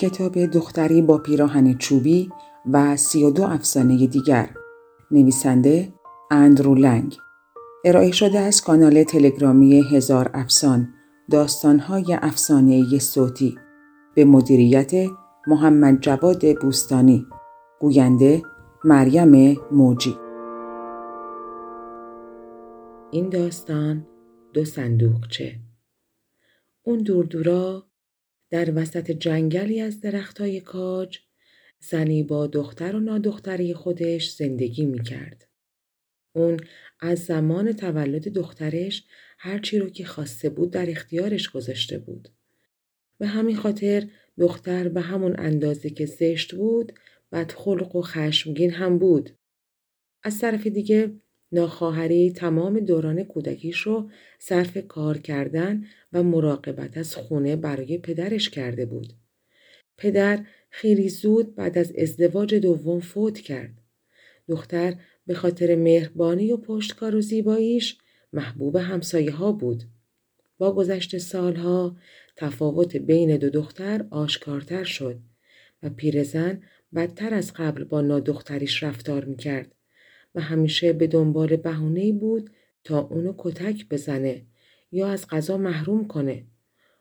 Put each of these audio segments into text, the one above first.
کتاب دختری با پیراهن چوبی و سی و دو افسانه دیگر. نویسنده اندرو لنگ. ارائه شده از کانال تلگرامی هزار افسان داستانهای افسانه صوتی. به مدیریت محمد جواد بوستانی. گوینده مریم موجی. این داستان دو صندوقچه. اون دوردورا در وسط جنگلی از درختای کاج زنی با دختر و نادختری خودش زندگی می کرد. اون از زمان تولد دخترش هرچی رو که خواسته بود در اختیارش گذاشته بود. به همین خاطر دختر به همون اندازه که زشت بود بدخلق و خشمگین هم بود. از طرف دیگه ناخواهری تمام دوران کودکیش رو صرف کار کردن و مراقبت از خونه برای پدرش کرده بود. پدر خیلی زود بعد از ازدواج دوم فوت کرد. دختر به خاطر مهربانی و پشتکار و زیباییش محبوب همسایه ها بود. با گذشت سالها تفاوت بین دو دختر آشکارتر شد و پیرزن بدتر از قبل با نادختریش رفتار می‌کرد و همیشه به دنبال بهونه‌ای بود تا اونو کتک بزنه یا از غذا محروم کنه.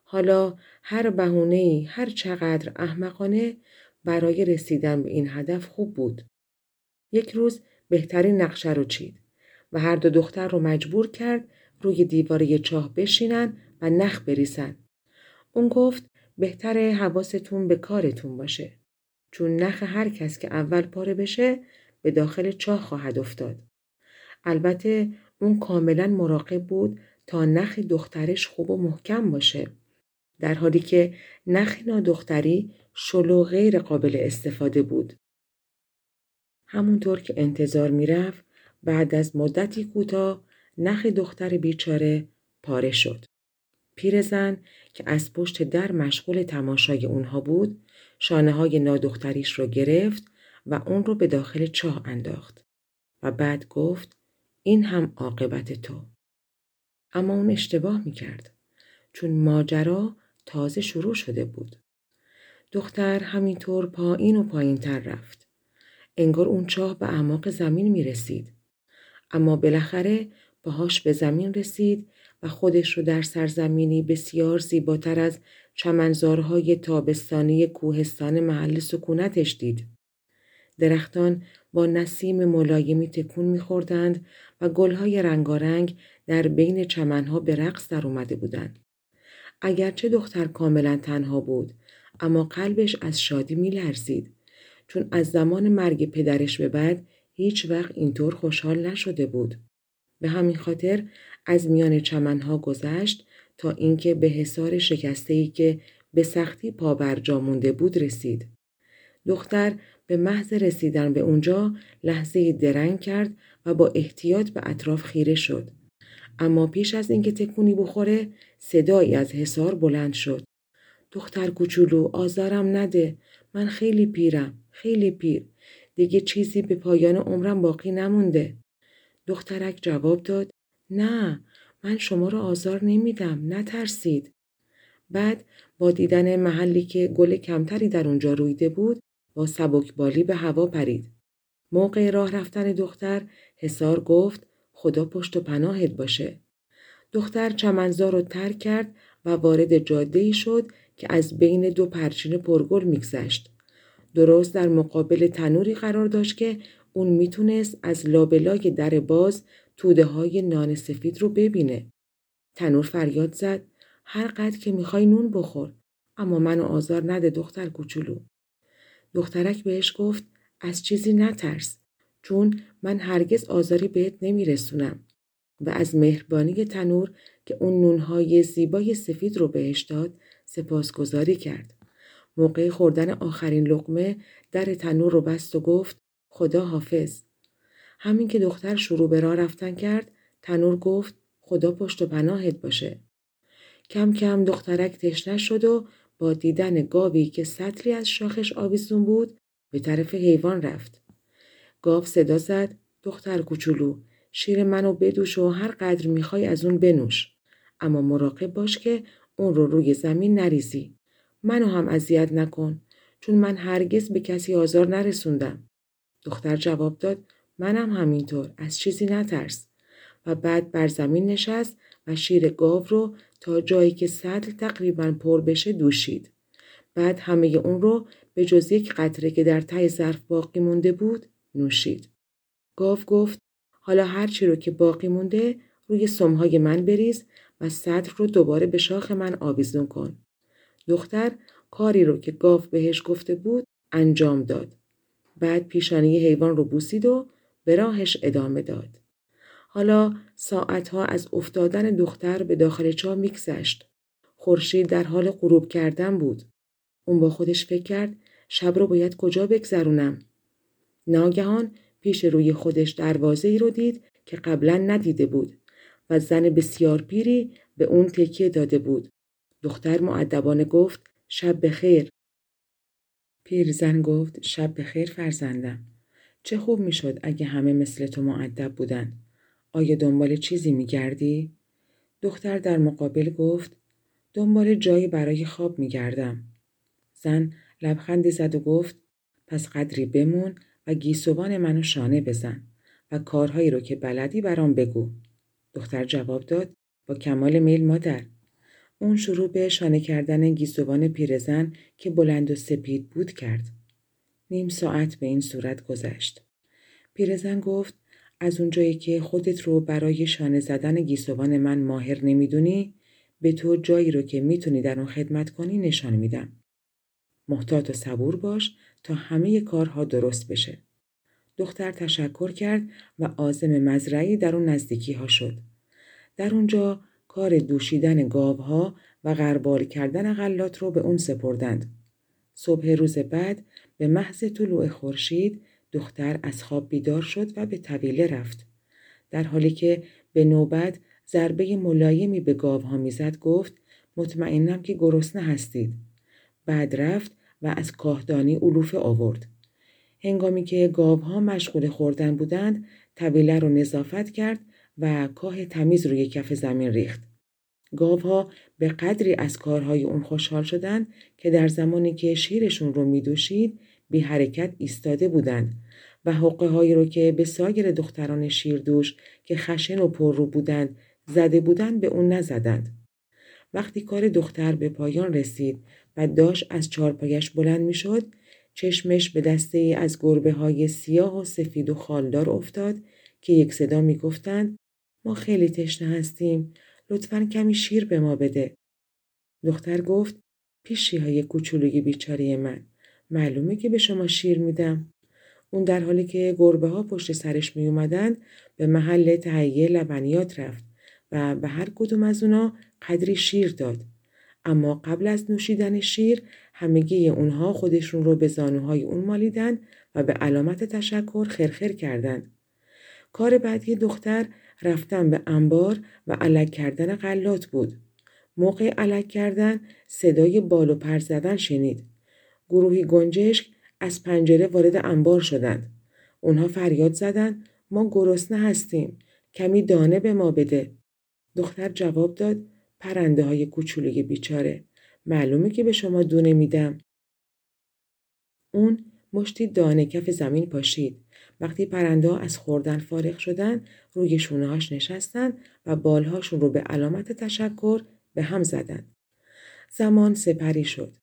حالا هر بهونه‌ای هر چقدر احمقانه برای رسیدن به این هدف خوب بود. یک روز بهترین نقشه رو چید و هر دو دختر رو مجبور کرد روی دیواره چاه بشینن و نخ بریسن. اون گفت بهتره حواستون به کارتون باشه. چون نخ هر کس که اول پاره بشه به داخل چاه خواهد افتاد. البته اون کاملا مراقب بود تا نخ دخترش خوب و محکم باشه. در حالی که نخ نادختری شلو غیر قابل استفاده بود. همونطور که انتظار می‌رفت بعد از مدتی کوتاه نخ دختر بیچاره پاره شد. پیرزن که از پشت در مشغول تماشای اونها بود شانه های نادختریش رو گرفت و اون رو به داخل چاه انداخت و بعد گفت این هم عاقبت تو. اما اون اشتباه می کرد چون ماجرا تازه شروع شده بود. دختر همینطور پایین و پایین تر رفت. انگار اون چاه به اعماق زمین می رسید. اما بالاخره پاهاش به زمین رسید و خودش رو در سرزمینی بسیار زیباتر از چمنزارهای تابستانی کوهستان محل سکونتش دید. درختان با نسیم ملایمی تکون میخوردند و گلهای رنگارنگ در بین چمنها به رقص در اومده بودند. اگرچه دختر کاملا تنها بود اما قلبش از شادی میلرزید چون از زمان مرگ پدرش به بعد هیچ وقت اینطور خوشحال نشده بود. به همین خاطر از میان چمنها گذشت تا اینکه به حصار شکسته ای که به سختی پا برجا مونده بود رسید. دختر به محض رسیدن به اونجا لحظه درنگ کرد و با احتیاط به اطراف خیره شد. اما پیش از اینکه تکونی بخوره صدایی از حصار بلند شد. دختر کوچولو آزارم نده من خیلی پیرم خیلی پیر دیگه چیزی به پایان عمرم باقی نمونده. دخترک جواب داد نه من شما را آزار نمیدم نترسید. بعد با دیدن محلی که گل کمتری در اونجا رویده بود با سبکبالی به هوا پرید. موقع راه رفتن دختر حسار گفت خدا پشت و پناهت باشه. دختر چمنزار رو ترک کرد و وارد جاده ای شد که از بین دو پرچین پرگل میگذشت. درست در مقابل تنوری قرار داشت که اون می‌تونست از لابلای در باز توده های نان سفید رو ببینه. تنور فریاد زد هر قد که می‌خوای نون بخور اما منو آزار نده دختر کوچولو. دخترک بهش گفت از چیزی نترس چون من هرگز آزاری بهت نمیرسونم و از مهربانی تنور که اون نونهای زیبای سفید رو بهش داد سپاسگزاری کرد. موقع خوردن آخرین لقمه در تنور رو بست و گفت خدا حافظ. همین که دختر شروع به راه رفتن کرد تنور گفت خدا پشت و پناهت باشه. کم کم دخترک تشنه شد و با دیدن گاوی که سطلی از شاخش آویزون بود به طرف حیوان رفت. گاو صدا زد دختر کوچولو شیر منو بدوش و هر قدر می‌خوای از اون بنوش. اما مراقب باش که اون رو روی زمین نریزی. منو هم اذیت نکن چون من هرگز به کسی آزار نرسوندم. دختر جواب داد منم همینطور از چیزی نترس و بعد بر زمین نشست شیر گاو رو تا جایی که سطل تقریبا پر بشه دوشید. بعد همه اون رو به جز یک قطره که در ته ظرف باقی مونده بود نوشید. گاو گفت حالا هرچی رو که باقی مونده روی سمهای من بریز و سطل رو دوباره به شاخ من آویزون کن. دختر کاری رو که گاو بهش گفته بود انجام داد. بعد پیشانی حیوان رو بوسید و به راهش ادامه داد. حالا ساعتها از افتادن دختر به داخل چاه میگذشت. خورشید در حال غروب کردن بود. اون با خودش فکر کرد شب رو باید کجا بگذرونم. ناگهان پیش روی خودش دروازه ای رو دید که قبلا ندیده بود و زن بسیار پیری به اون تکیه داده بود. دختر معدبانه گفت شب بخیر. پیرزن گفت شب بخیر فرزندم. چه خوب می‌شد اگه همه مثل تو معدب بودن. آیا دنبال چیزی میگردی؟ دختر در مقابل گفت دنبال جایی برای خواب میگردم. زن لبخندی زد و گفت پس قدری بمون و گیسوان منو شانه بزن و کارهایی رو که بلدی برام بگو. دختر جواب داد با کمال میل مادر. اون شروع به شانه کردن گیسوان پیرزن که بلند و سپید بود کرد. نیم ساعت به این صورت گذشت. پیرزن گفت از اونجایی که خودت رو برای شانه زدن گیسوان من ماهر نمی‌دونی به تو جایی رو که می‌تونی در اون خدمت کنی نشان میدم. محتاط و صبور باش تا همه کارها درست بشه. دختر تشکر کرد و آزم مزرعی در اون نزدیکی ها شد. در اونجا کار دوشیدن گاوها و غربال کردن غلات رو به اون سپردند. صبح روز بعد به محض طلوع خورشید دختر از خواب بیدار شد و به طویله رفت. در حالی که به نوبت ضربه ملایمی به گاوها می‌زد گفت مطمئنم که گرسنه هستید. بعد رفت و از کاهدانی علوفه آورد. هنگامی که گاوها مشغول خوردن بودند طویله رو نظافت کرد و کاه تمیز روی کف زمین ریخت. گاوها به قدری از کارهای اون خوشحال شدند که در زمانی که شیرشون رو میدوشید بی حرکت ایستاده بودند و حقه هایی رو که به سایر دختران شیردوش که خشن و پر رو بودند زده بودند به اون نزدند. وقتی کار دختر به پایان رسید و داشت از چارپایش بلند می‌شد چشمش به دسته ای از گربه های سیاه و سفید و خالدار افتاد که یک صدا می گفتند ما خیلی تشنه هستیم لطفا کمی شیر به ما بده. دختر گفت پیشی های کوچولوی بیچاره من معلومه که به شما شیر میدم. اون در حالی که گربه ها پشت سرش می اومدن به محل تهیه لبنیات رفت و به هر کدوم از اونا قدری شیر داد. اما قبل از نوشیدن شیر همگی اونها خودشون رو به زانوهای اون مالیدن و به علامت تشکر خرخر کردند. کار بعدی دختر رفتن به انبار و علک کردن غلات بود. موقع علک کردن صدای بال و پر زدن شنید. گروهی گنجشک از پنجره وارد انبار شدند. اونها فریاد زدند ما گرسنه هستیم. کمی دانه به ما بده. دختر جواب داد پرنده های کوچولوی بیچاره. معلومه که به شما دونه میدم. اون مشتی دانه کف زمین پاشید. وقتی پرنده از خوردن فارغ شدن روی شونهاش نشستن و بالهاشون رو به علامت تشکر به هم زدن. زمان سپری شد.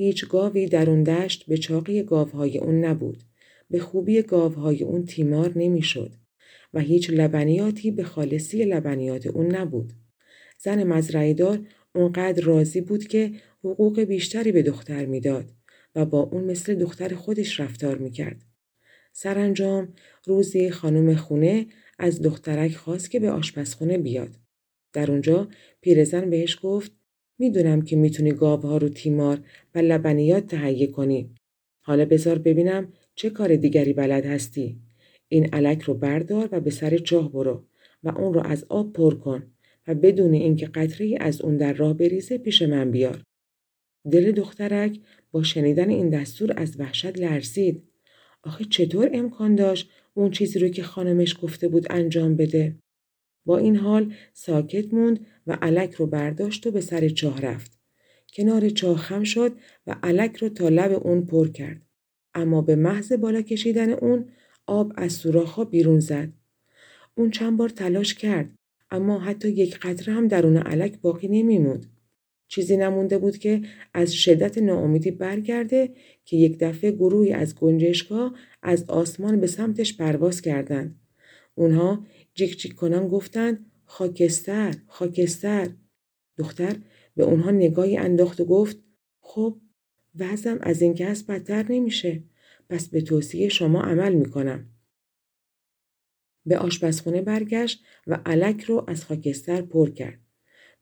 هیچ گاوی در اون دشت به چاقی گاوهای اون نبود. به خوبی گاوهای اون تیمار نمی‌شد و هیچ لبنیاتی به خالصی لبنیات اون نبود. زن مزرعیدار اونقدر راضی بود که حقوق بیشتری به دختر می‌داد و با اون مثل دختر خودش رفتار می‌کرد. سرانجام روزی خانم خونه از دخترک خواست که به آشپزخونه بیاد. در اونجا پیرزن بهش گفت می‌دونم که می‌تونی گاوها رو تیمار و لبنیات تهیه کنی. حالا بذار ببینم چه کار دیگری بلد هستی. این علک رو بردار و به سر چاه برو و اون رو از آب پر کن و بدون اینکه قطره از اون در راه بریزه پیش من بیار. دل دخترک با شنیدن این دستور از وحشت لرزید. آخه چطور امکان داشت اون چیزی رو که خانمش گفته بود انجام بده؟ با این حال ساکت موند و علک رو برداشت و به سر چاه رفت. کنار چاه خم شد و علک رو تا لب اون پر کرد. اما به محض بالا کشیدن اون آب از سوراخ بیرون زد. اون چند بار تلاش کرد اما حتی یک قطره هم درون علک باقی نمیموند. چیزی نمونده بود که از شدت ناامیدی برگرده که یک دفعه گروهی از گنجشکا از آسمان به سمتش پرواز کردند. اونها جیک جیک کنان گفتند خاکستر خاکستر دختر به اونها نگاهی انداخت و گفت خب وضعم از این کس بدتر نمیشه پس به توصیه شما عمل می‌کنم. به آشپزخونه برگشت و علک رو از خاکستر پر کرد.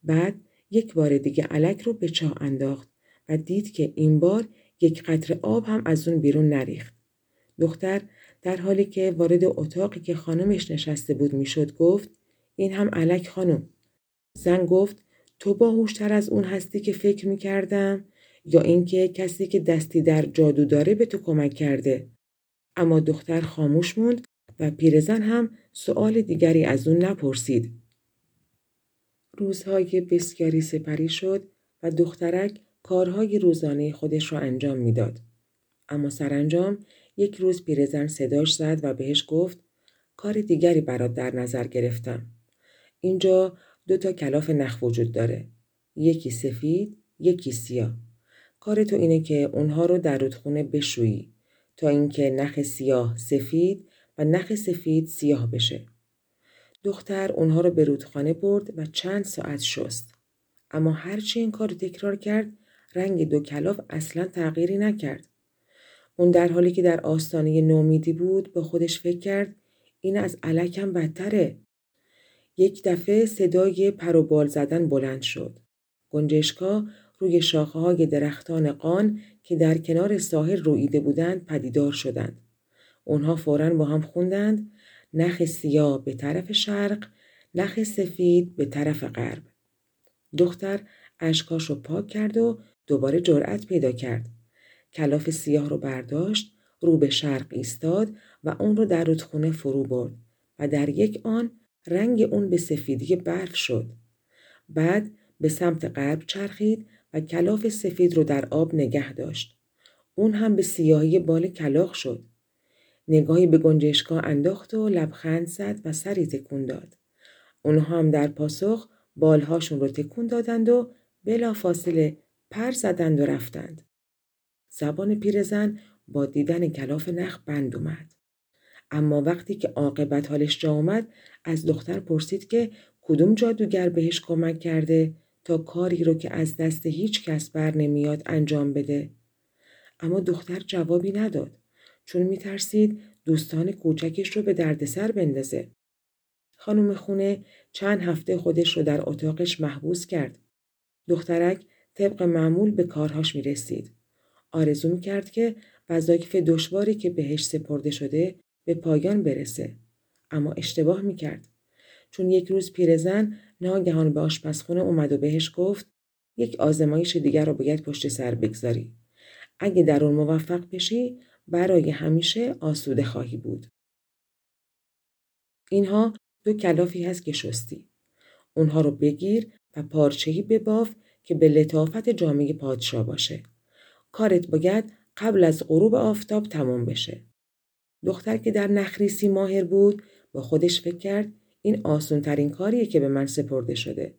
بعد یک بار دیگه علک رو به چاه انداخت و دید که این بار یک قطره آب هم از اون بیرون نریخت. دختر در حالی که وارد اتاقی که خانمش نشسته بود می‌شد گفت این هم علک خانم. زن گفت تو باهوشتر از اون هستی که فکر می‌کردم یا اینکه کسی که دستی در جادو داره به تو کمک کرده. اما دختر خاموش موند و پیرزن هم سؤال دیگری از اون نپرسید. روزهای بسیاری سپری شد و دخترک کارهای روزانه خودش را انجام می‌داد. اما سرانجام یک روز پیرزن صداش زد و بهش گفت کار دیگری برات در نظر گرفتم. اینجا دو تا کلاف نخ وجود داره. یکی سفید، یکی سیاه. کار تو اینه که اونها رو در رودخونه بشویی تا اینکه نخ سیاه سفید و نخ سفید سیاه بشه. دختر اونها رو به رودخانه برد و چند ساعت شست. اما هرچی این کار تکرار کرد رنگ دو کلاف اصلا تغییری نکرد. اون در حالی که در آستانه نومیدی بود با خودش فکر کرد این از علکم بدتره. یک دفعه صدای پروبال زدن بلند شد. گنجشکا روی شاخه های درختان قان که در کنار ساحل رویده بودند پدیدار شدند. اونها فورا با هم خوندند نخ سیاه به طرف شرق، نخ سفید به طرف غرب. دختر اشکاش رو پاک کرد و دوباره جرأت پیدا کرد. کلاف سیاه رو برداشت، رو به شرق ایستاد و اون رو در رودخونه فرو برد و در یک آن رنگ اون به سفیدی برف شد. بعد به سمت غرب چرخید و کلاف سفید رو در آب نگه داشت. اون هم به سیاهی بال کلاخ شد. نگاهی به گنجشکا انداخت و لبخند زد و سری تکون داد. اونها هم در پاسخ بالهاشون رو تکون دادند و بلا فاصله پر زدند و رفتند. زبان پیرزن با دیدن کلاف نخ بند اومد. اما وقتی که عاقبت حالش جا اومد از دختر پرسید که کدوم جادوگر بهش کمک کرده تا کاری رو که از دست هیچ کس بر نمیاد انجام بده. اما دختر جوابی نداد چون میترسید دوستان کوچکش رو به دردسر بندازه. خانم خونه چند هفته خودش رو در اتاقش محبوس کرد. دخترک طبق معمول به کارهاش می رسید. آرزو می کرد که وظایف دشواری که بهش سپرده شده به پایان برسه. اما اشتباه می کرد. چون یک روز پیرزن ناگهان به آشپزخونه اومد و بهش گفت یک آزمایش دیگر رو باید پشت سر بگذاری. اگه در اون موفق بشی برای همیشه آسوده خواهی بود. اینها دو کلافی هست که شستی. اونها رو بگیر و پارچهی بباف که به لطافت جامعه پادشاه باشه. کارت باید قبل از غروب آفتاب تمام بشه. دختر که در نخریسی ماهر بود با خودش فکر کرد این آسون ترین کاریه که به من سپرده شده.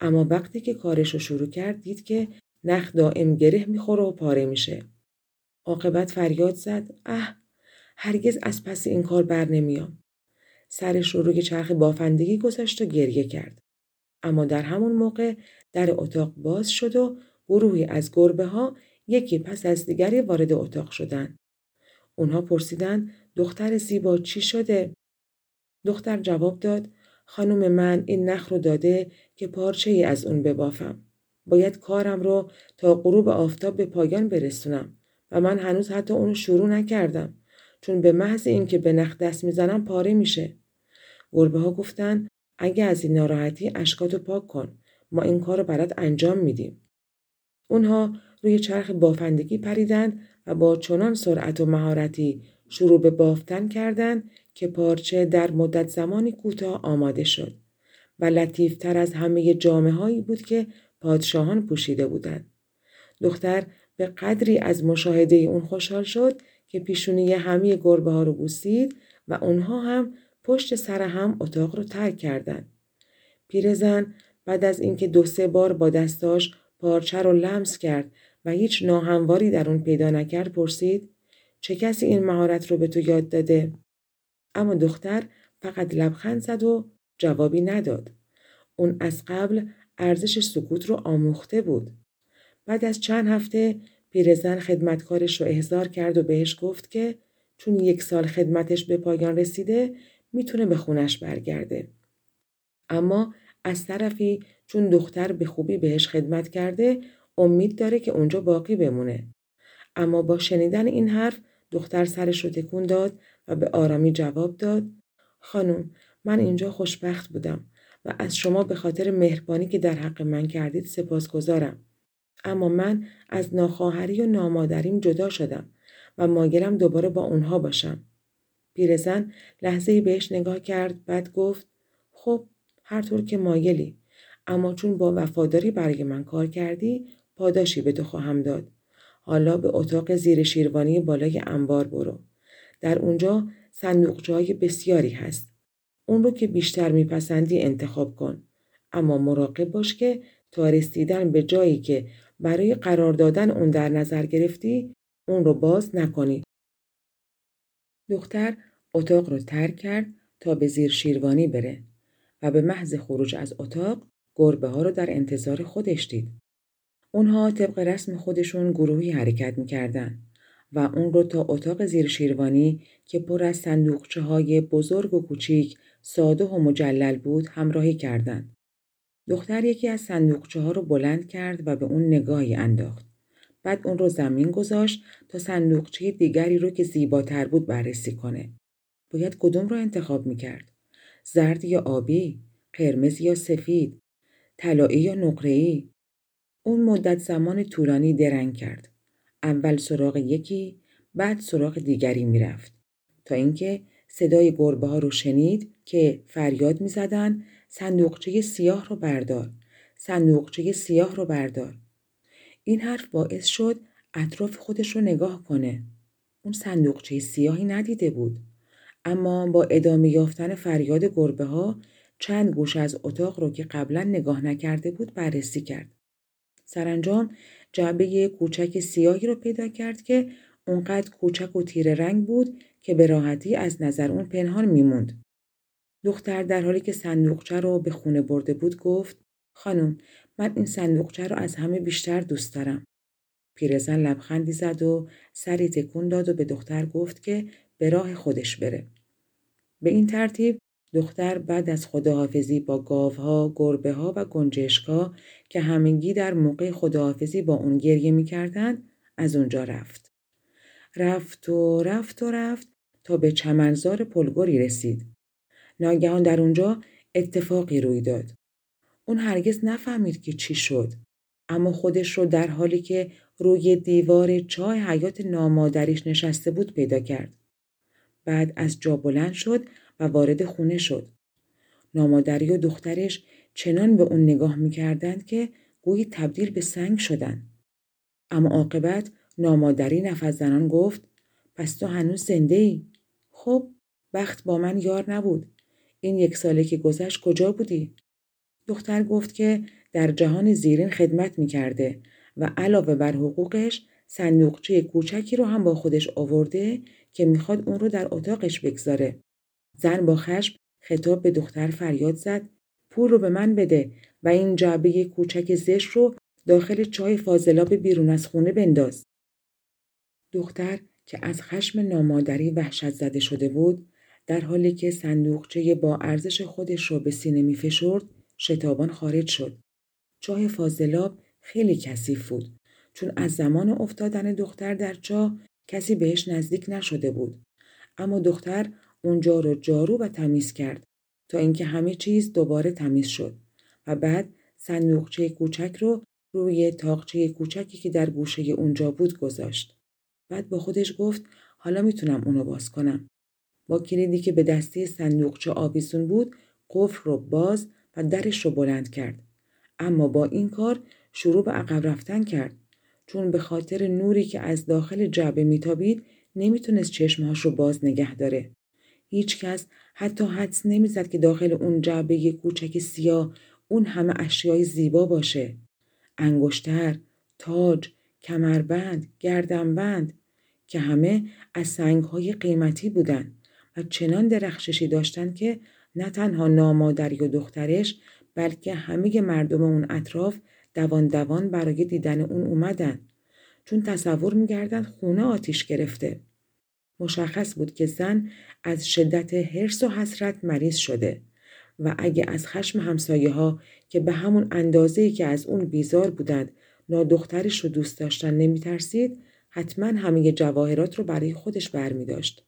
اما وقتی که کارش رو شروع کرد دید که نخ دائم گره می‌خوره و پاره میشه. عاقبت فریاد زد اه هرگز از پس این کار بر نمیام. سرش رو روی چرخ بافندگی گذاشت و گریه کرد. اما در همون موقع در اتاق باز شد و گروهی از گربه ها یکی پس از دیگری وارد اتاق شدند. اونها پرسیدن دختر زیبا چی شده؟ دختر جواب داد خانم من این نخ رو داده که پارچه ای از اون ببافم. باید کارم رو تا غروب آفتاب به پایان برسونم و من هنوز حتی اونو شروع نکردم چون به محض اینکه به نخ دست می‌زنم پاره میشه. گربه ها گفتن اگه از این ناراحتی اشکاتو پاک کن ما این کار رو برات انجام میدیم. اونها روی چرخ بافندگی پریدند و با چنان سرعت و مهارتی شروع به بافتن کردند که پارچه در مدت زمانی کوتاه آماده شد و لطیفتر از همه جامعه هایی بود که پادشاهان پوشیده بودند. دختر به قدری از مشاهده اون خوشحال شد که پیشونی همه گربه ها رو بوسید و اونها هم پشت سر هم اتاق رو ترک کردند. پیرزن بعد از اینکه دو سه بار با دستاش پارچه رو لمس کرد و هیچ ناهمواری در اون پیدا نکرد پرسید چه کسی این مهارت رو به تو یاد داده؟ اما دختر فقط لبخند زد و جوابی نداد. اون از قبل ارزش سکوت رو آموخته بود. بعد از چند هفته پیرزن خدمتکارش رو احضار کرد و بهش گفت که چون یک سال خدمتش به پایان رسیده می‌تونه به خونش برگرده. اما از طرفی چون دختر به خوبی بهش خدمت کرده امید داره که اونجا باقی بمونه. اما با شنیدن این حرف دختر سرش رو تکون داد و به آرامی جواب داد خانم من اینجا خوشبخت بودم و از شما به خاطر مهربانی که در حق من کردید سپاسگزارم. اما من از ناخواهری و نامادریم جدا شدم و ماگرم دوباره با اونها باشم. پیرزن لحظه بهش نگاه کرد بعد گفت خب هر طور که مایلی اما چون با وفاداری برای من کار کردی پاداشی به تو خواهم داد. حالا به اتاق زیر شیروانی بالای انبار برو. در اونجا صندوق بسیاری هست. اون رو که بیشتر میپسندی انتخاب کن. اما مراقب باش که تا رسیدن به جایی که برای قرار دادن اون در نظر گرفتی اون رو باز نکنی. دختر اتاق رو ترک کرد تا به زیر شیروانی بره و به محض خروج از اتاق گربه ها رو در انتظار خودش دید. اونها طبق رسم خودشون گروهی حرکت می‌کردن و اون رو تا اتاق زیر شیروانی که پر از صندوقچه های بزرگ و کوچیک ساده و مجلل بود همراهی کردند. دختر یکی از صندوقچه ها رو بلند کرد و به اون نگاهی انداخت. بعد اون رو زمین گذاشت تا صندوقچه دیگری رو که زیباتر بود بررسی کنه. باید کدوم رو انتخاب می‌کرد؟ زرد یا آبی؟ قرمز یا سفید؟ طلایی یا نقره‌ای؟ اون مدت زمان طولانی درنگ کرد. اول سراغ یکی بعد سراغ دیگری می‌رفت. تا اینکه صدای گربه ها رو شنید که فریاد می‌زدن صندوقچه سیاه رو بردار صندوقچه سیاه رو بردار. این حرف باعث شد اطراف خودش رو نگاه کنه. اون صندوقچه سیاهی ندیده بود. اما با ادامه یافتن فریاد گربه ها چند گوش از اتاق رو که قبلا نگاه نکرده بود بررسی کرد. سرانجام جعبه کوچک سیاهی رو پیدا کرد که اونقدر کوچک و تیره رنگ بود که به راحتی از نظر اون پنهان میموند. دختر در حالی که صندوقچه رو به خونه برده بود گفت خانم من این صندوقچه رو از همه بیشتر دوست دارم. پیرزن لبخندی زد و سری تکون داد و به دختر گفت که به راه خودش بره. به این ترتیب دختر بعد از خداحافظی با گاوها، گربه ها و گنجشکا که همگی در موقع خداحافظی با اون گریه می‌کردند از اونجا رفت. رفت و رفت و رفت تا به چمنزار پلگوری رسید. ناگهان در اونجا اتفاقی روی داد. اون هرگز نفهمید که چی شد. اما خودش رو در حالی که روی دیوار چای حیات نامادریش نشسته بود پیدا کرد. بعد از جا بلند شد و وارد خونه شد. نامادری و دخترش چنان به اون نگاه می‌کردند که گویی تبدیل به سنگ شدن. اما عاقبت نامادری نفس زنان گفت پس تو هنوز زنده ای؟ خب وقت با من یار نبود. این یک ساله که گذشت کجا بودی؟ دختر گفت که در جهان زیرین خدمت می‌کرده و علاوه بر حقوقش صندوقچه کوچکی رو هم با خودش آورده که می‌خواد اون رو در اتاقش بگذاره. زن با خشم خطاب به دختر فریاد زد پول رو به من بده و این جعبه کوچک زش رو داخل چای فاضلاب بیرون از خونه بنداز. دختر که از خشم نامادری وحشت زده شده بود در حالی که صندوقچه با ارزش خودش رو به سینه می فشرد شتابان خارج شد. چای فاضلاب خیلی کثیف بود چون از زمان افتادن دختر در چاه کسی بهش نزدیک نشده بود. اما دختر اونجا رو جارو و تمیز کرد تا اینکه همه چیز دوباره تمیز شد و بعد صندوقچه کوچک رو روی تاقچه کوچکی که در گوشه اونجا بود گذاشت. بعد با خودش گفت حالا می‌تونم اونو باز کنم. با کلیدی که به دستی صندوقچه آویزون بود قفل رو باز و درش رو بلند کرد. اما با این کار شروع به عقب رفتن کرد چون به خاطر نوری که از داخل جعبه میتابید نمی‌تونست چشمهاش رو باز نگه داره. هیچ کس حتی حدس نمی‌زد که داخل اون جعبه کوچک سیاه اون همه اشیای زیبا باشه. انگشتر، تاج، کمربند، گردنبند که همه از سنگهای قیمتی بودن و چنان درخششی داشتن که نه تنها نامادری و دخترش بلکه همه مردم اون اطراف دوان دوان برای دیدن اون اومدن چون تصور میگردن خونه آتیش گرفته. مشخص بود که زن از شدت حرس و حسرت مریض شده و اگه از خشم همسایه ها که به همون اندازه که از اون بیزار بودند نادخترش رو دوست داشتن نمی ترسید حتما همه جواهرات رو برای خودش برمی داشت.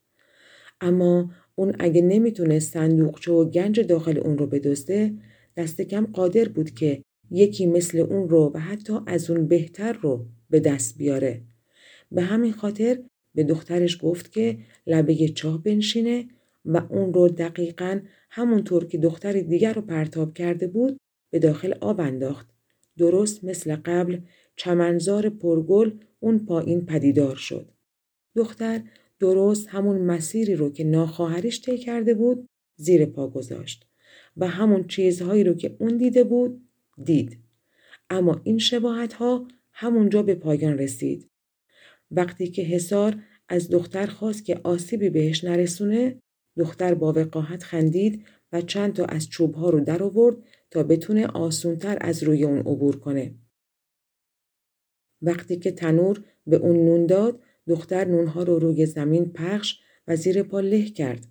اما اون اگه نمی‌تونست صندوقچه و گنج داخل اون رو بدزده دست کم قادر بود که یکی مثل اون رو و حتی از اون بهتر رو به دست بیاره. به همین خاطر به دخترش گفت که لبه چاه بنشینه و اون رو دقیقا همونطور که دختر دیگر رو پرتاب کرده بود به داخل آب انداخت. درست مثل قبل چمنزار پرگل اون پایین پدیدار شد. دختر درست همون مسیری رو که ناخواهرش طی کرده بود زیر پا گذاشت و همون چیزهایی رو که اون دیده بود دید. اما این شباهت ها همونجا به پایان رسید. وقتی که حسار از دختر خواست که آسیبی بهش نرسونه دختر با وقاحت خندید و چند تا از چوب ها رو در آورد تا بتونه آسونتر از روی اون عبور کنه. وقتی که تنور به اون نون داد دختر نونها رو روی زمین پخش و زیر پا له کرد.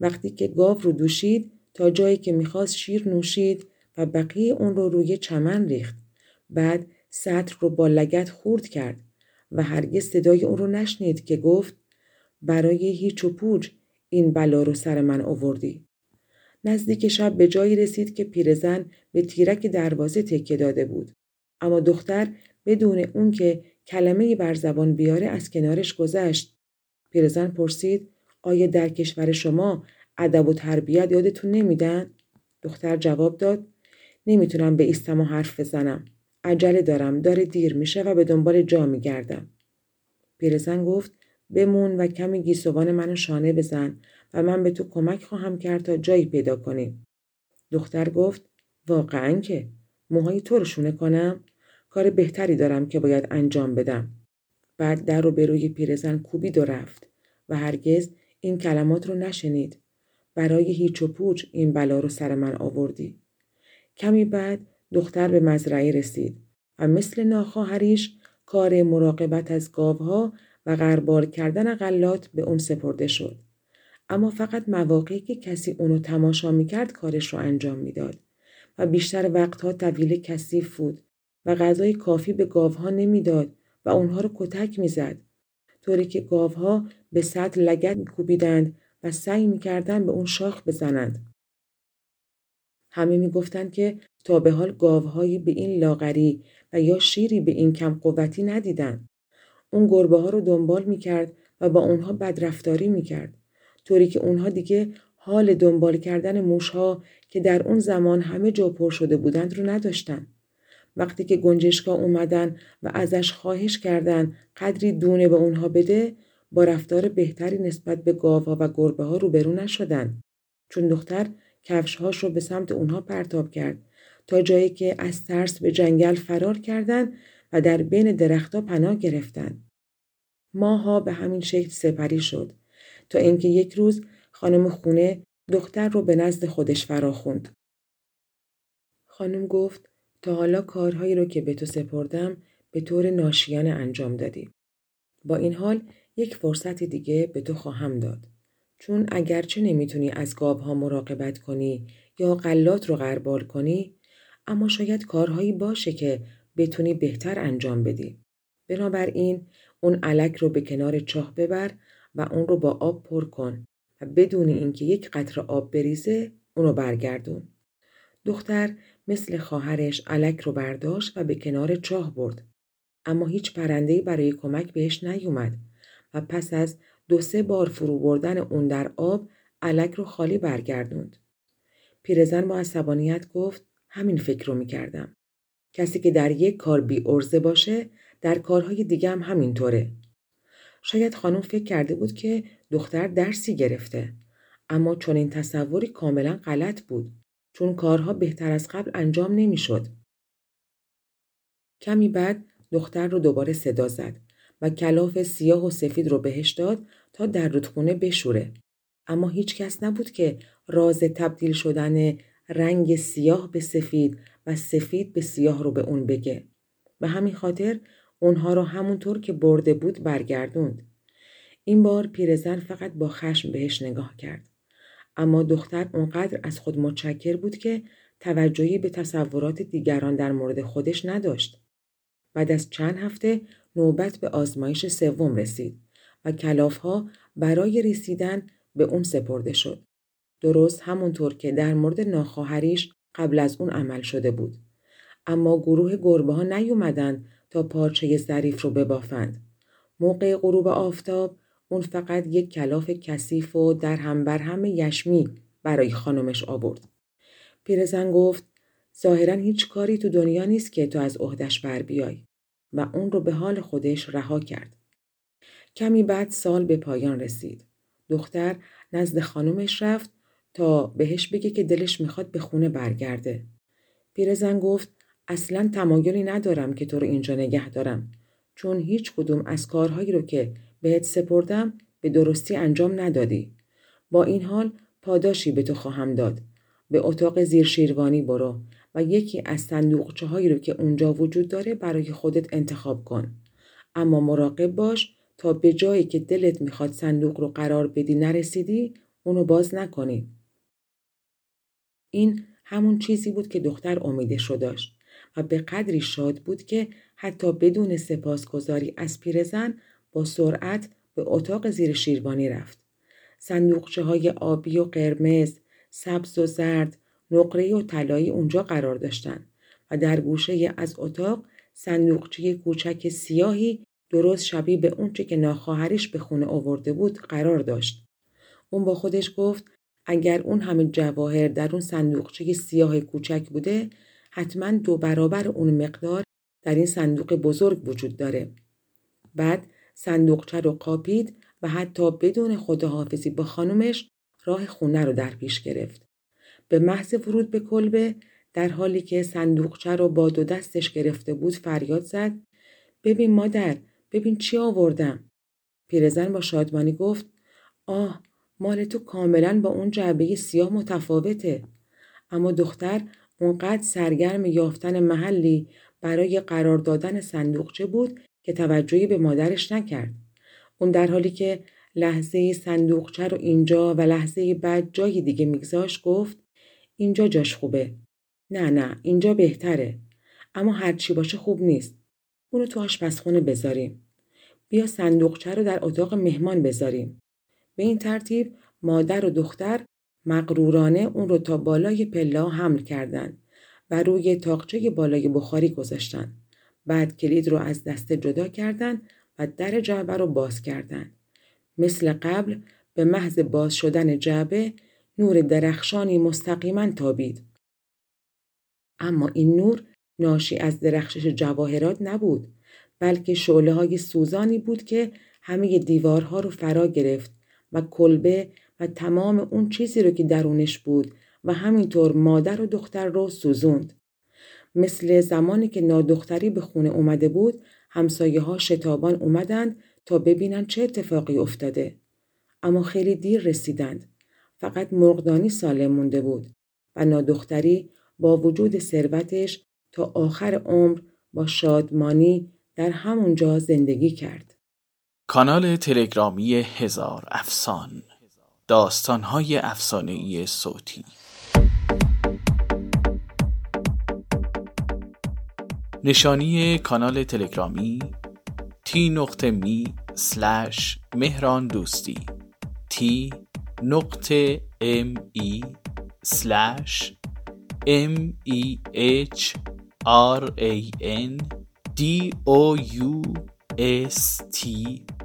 وقتی که گاو رو دوشید تا جایی که می‌خواست شیر نوشید و بقیه اون رو روی چمن ریخت. بعد سطر رو با لگت خورد کرد و هرگز صدای اون رو نشنید که گفت برای هیچ و پوچ این بلا رو سر من آوردی. نزدیک شب به جایی رسید که پیرزن به تیرک دروازه تکه داده بود. اما دختر بدون اون که کلمه بر زبان بیاره از کنارش گذشت. پیرزن پرسید آیا در کشور شما ادب و تربیت یادتون نمیدن؟ دختر جواب داد نمی‌تونم به ایستم و حرف بزنم. عجله دارم داره دیر میشه و به دنبال جا میگردم. پیرزن گفت بمون و کمی گیسوان منو شانه بزن و من به تو کمک خواهم کرد تا جایی پیدا کنیم. دختر گفت واقعا که موهای تو رو شونه کنم کار بهتری دارم که باید انجام بدم. بعد در رو به روی پیرزن کوبید و رفت و هرگز این کلمات رو نشنید. برای هیچ و پوچ این بلا رو سر من آوردی. کمی بعد دختر به مزرعه رسید و مثل ناخواهریش کار مراقبت از گاوها و غربال کردن غلات به اون سپرده شد. اما فقط مواقعی که کسی اونو تماشا می‌کرد کارش رو انجام می‌داد و بیشتر وقتها طویل کثیف بود و غذای کافی به گاوها نمی‌داد و اونها رو کتک می‌زد طوری که گاوها به سطح لگت میکوبیدند و سعی می‌کردند به اون شاخ بزنند همه می‌گفتند که تا به حال گاوهایی به این لاغری و یا شیری به این کم قوتی ندیدن. اون گربه ها رو دنبال می‌کرد و با اونها بدرفتاری می‌کرد. طوری که اونها دیگه حال دنبال کردن موشها که در اون زمان همه جا پر شده بودند رو نداشتن. وقتی که گنجشکا اومدن و ازش خواهش کردن قدری دونه به اونها بده با رفتار بهتری نسبت به گاوها و گربه ها روبرو نشدن. چون دختر کفشهاش رو به سمت اونها پرتاب کرد تا جایی که از ترس به جنگل فرار کردند و در بین درختها پناه گرفتند. ماها به همین شکل سپری شد تا اینکه یک روز خانم خونه دختر رو به نزد خودش فراخوند. خانم گفت تا حالا کارهایی رو که به تو سپردم به طور ناشیانه انجام دادی. با این حال یک فرصت دیگه به تو خواهم داد. چون اگرچه نمی‌تونی از ها مراقبت کنی یا غلات رو غربال کنی اما شاید کارهایی باشه که بتونی بهتر انجام بدی. بنابراین اون علک رو به کنار چاه ببر و اون رو با آب پر کن و بدون اینکه یک قطره آب بریزه اونو برگردون. دختر مثل خواهرش علک رو برداشت و به کنار چاه برد. اما هیچ پرندهی برای کمک بهش نیومد و پس از دو سه بار فرو بردن اون در آب علک رو خالی برگردوند. پیرزن با عصبانیت گفت همین فکر رو می‌کردم. کسی که در یک کار بی ارزه باشه در کارهای دیگه هم همینطوره. شاید خانم فکر کرده بود که دختر درسی گرفته اما چون این تصوری کاملا غلط بود چون کارها بهتر از قبل انجام نمی‌شد. کمی بعد دختر رو دوباره صدا زد و کلاف سیاه و سفید رو بهش داد تا در رودخونه بشوره. اما هیچ کس نبود که راز تبدیل شدن رنگ سیاه به سفید و سفید به سیاه رو به اون بگه. به همین خاطر اونها رو همونطور که برده بود برگردوند. این بار پیرزن فقط با خشم بهش نگاه کرد. اما دختر اونقدر از خود متشکر بود که توجهی به تصورات دیگران در مورد خودش نداشت. بعد از چند هفته نوبت به آزمایش سوم رسید و کلاف ها برای رسیدن به اون سپرده شد. درست همونطور که در مورد ناخواهریش قبل از اون عمل شده بود. اما گروه گربه ها نیومدن تا پارچه ظریف رو ببافند. موقع غروب آفتاب اون فقط یک کلاف کثیف و در هم بر هم یشمی برای خانمش آورد. پیرزن گفت ظاهرا هیچ کاری تو دنیا نیست که تو از عهدش بر بیای و اون رو به حال خودش رها کرد. کمی بعد سال به پایان رسید. دختر نزد خانمش رفت تا بهش بگه که دلش می‌خواد به خونه برگرده. پیرزن گفت اصلا تمایلی ندارم که تو رو اینجا نگه دارم چون هیچ کدوم از کارهایی رو که بهت سپردم به درستی انجام ندادی. با این حال پاداشی به تو خواهم داد. به اتاق زیر شیروانی برو و یکی از صندوقچه هایی رو که اونجا وجود داره برای خودت انتخاب کن. اما مراقب باش تا به جایی که دلت می‌خواد صندوق رو قرار بدی نرسیدی اونو باز نکنی. این همون چیزی بود که دختر امیدش رو داشت و به قدری شاد بود که حتی بدون سپاسگزاری از پیرزن با سرعت به اتاق زیر شیروانی رفت. صندوقچه های آبی و قرمز، سبز و زرد، نقره و طلایی اونجا قرار داشتند و در گوشه از اتاق صندوقچه کوچک سیاهی درست شبیه به اونچه که ناخواهرش به خونه آورده بود قرار داشت. اون با خودش گفت اگر اون همه جواهر در اون صندوقچه سیاه کوچک بوده حتما دو برابر اون مقدار در این صندوق بزرگ وجود داره. بعد صندوقچه رو قاپید و حتی بدون خداحافظی با خانمش راه خونه رو در پیش گرفت. به محض ورود به کلبه در حالی که صندوقچه رو با دو دستش گرفته بود فریاد زد ببین مادر ببین چی آوردم پیرزن با شادمانی گفت آه مال تو کاملا با اون جعبه سیاه متفاوته اما دختر اونقدر سرگرم یافتن محلی برای قرار دادن صندوقچه بود که توجهی به مادرش نکرد. اون در حالی که لحظه صندوقچه رو اینجا و لحظه بعد جای دیگه میگذاشت گفت اینجا جاش خوبه. نه نه اینجا بهتره. اما هرچی باشه خوب نیست. اونو تو آشپزخونه بذاریم. بیا صندوقچه رو در اتاق مهمان بذاریم. به این ترتیب مادر و دختر مقرورانه اون رو تا بالای پلا حمل کردند و روی تاقچه بالای بخاری گذاشتن. بعد کلید رو از دسته جدا کردند و در جعبه رو باز کردند. مثل قبل به محض باز شدن جعبه نور درخشانی مستقیما تابید. اما این نور ناشی از درخشش جواهرات نبود بلکه شعله های سوزانی بود که همه دیوارها رو فرا گرفت و کلبه و تمام اون چیزی رو که درونش بود و همینطور مادر و دختر رو سوزوند. مثل زمانی که نادختری به خونه اومده بود همسایه ها شتابان اومدند تا ببینن چه اتفاقی افتاده. اما خیلی دیر رسیدند. فقط مرغدانی سالم مونده بود و نادختری با وجود ثروتش تا آخر عمر با شادمانی در همونجا زندگی کرد. کانال تلگرامی هزار افسان داستانهای ای صوتی. نشانی کانال تلگرامی تی نقطه می سلش مهران دوستی T نقطه M E slash M E H R A N D O U S T